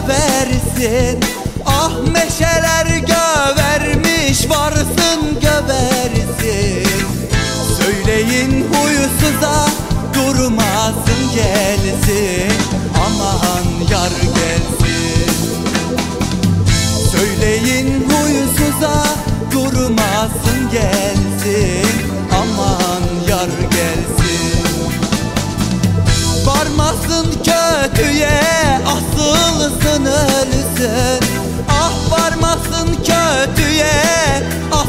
göversin. Ah meşeler gövermiş varsın göversin. Söyleyin huysuza durmasın gelsin. Aman yar Varmasın kötüye asılsın ölsün Ah varmasın kötüye asılsın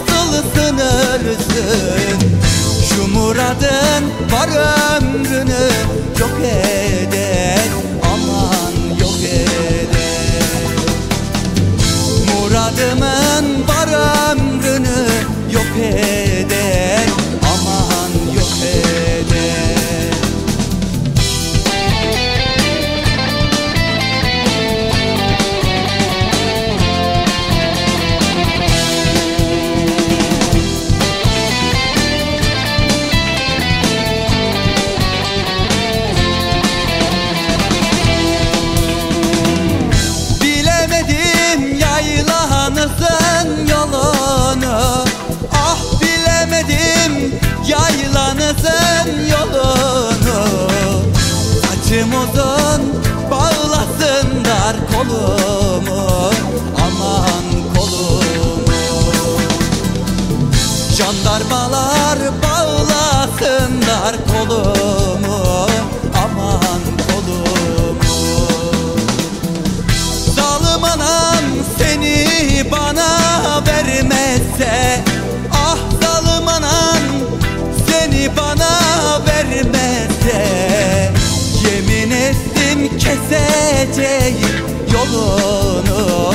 Jandarmalar bağlasınlar kolumu Aman kolumu. Zalim anam seni bana vermezse Ah zalim anam seni bana vermezse Yemin ettim keseceğim yolunu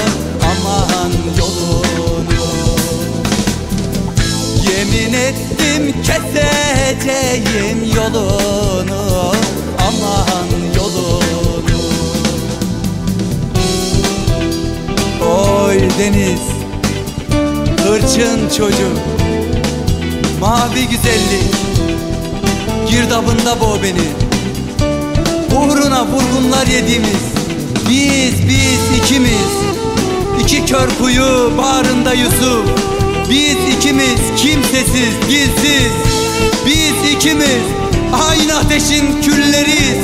ettim keseceğim yolunu Aman yolunu. Oy deniz Hırçın çocuk Mavi güzellik Girdabında boğ beni. Uğruna vurgunlar yediğimiz Biz biz ikimiz. İki kör kuyu bağrında Yusuf Biz ikimiz kimsesiz gizsiz. Biz ikimiz aynı ateşin külleriyiz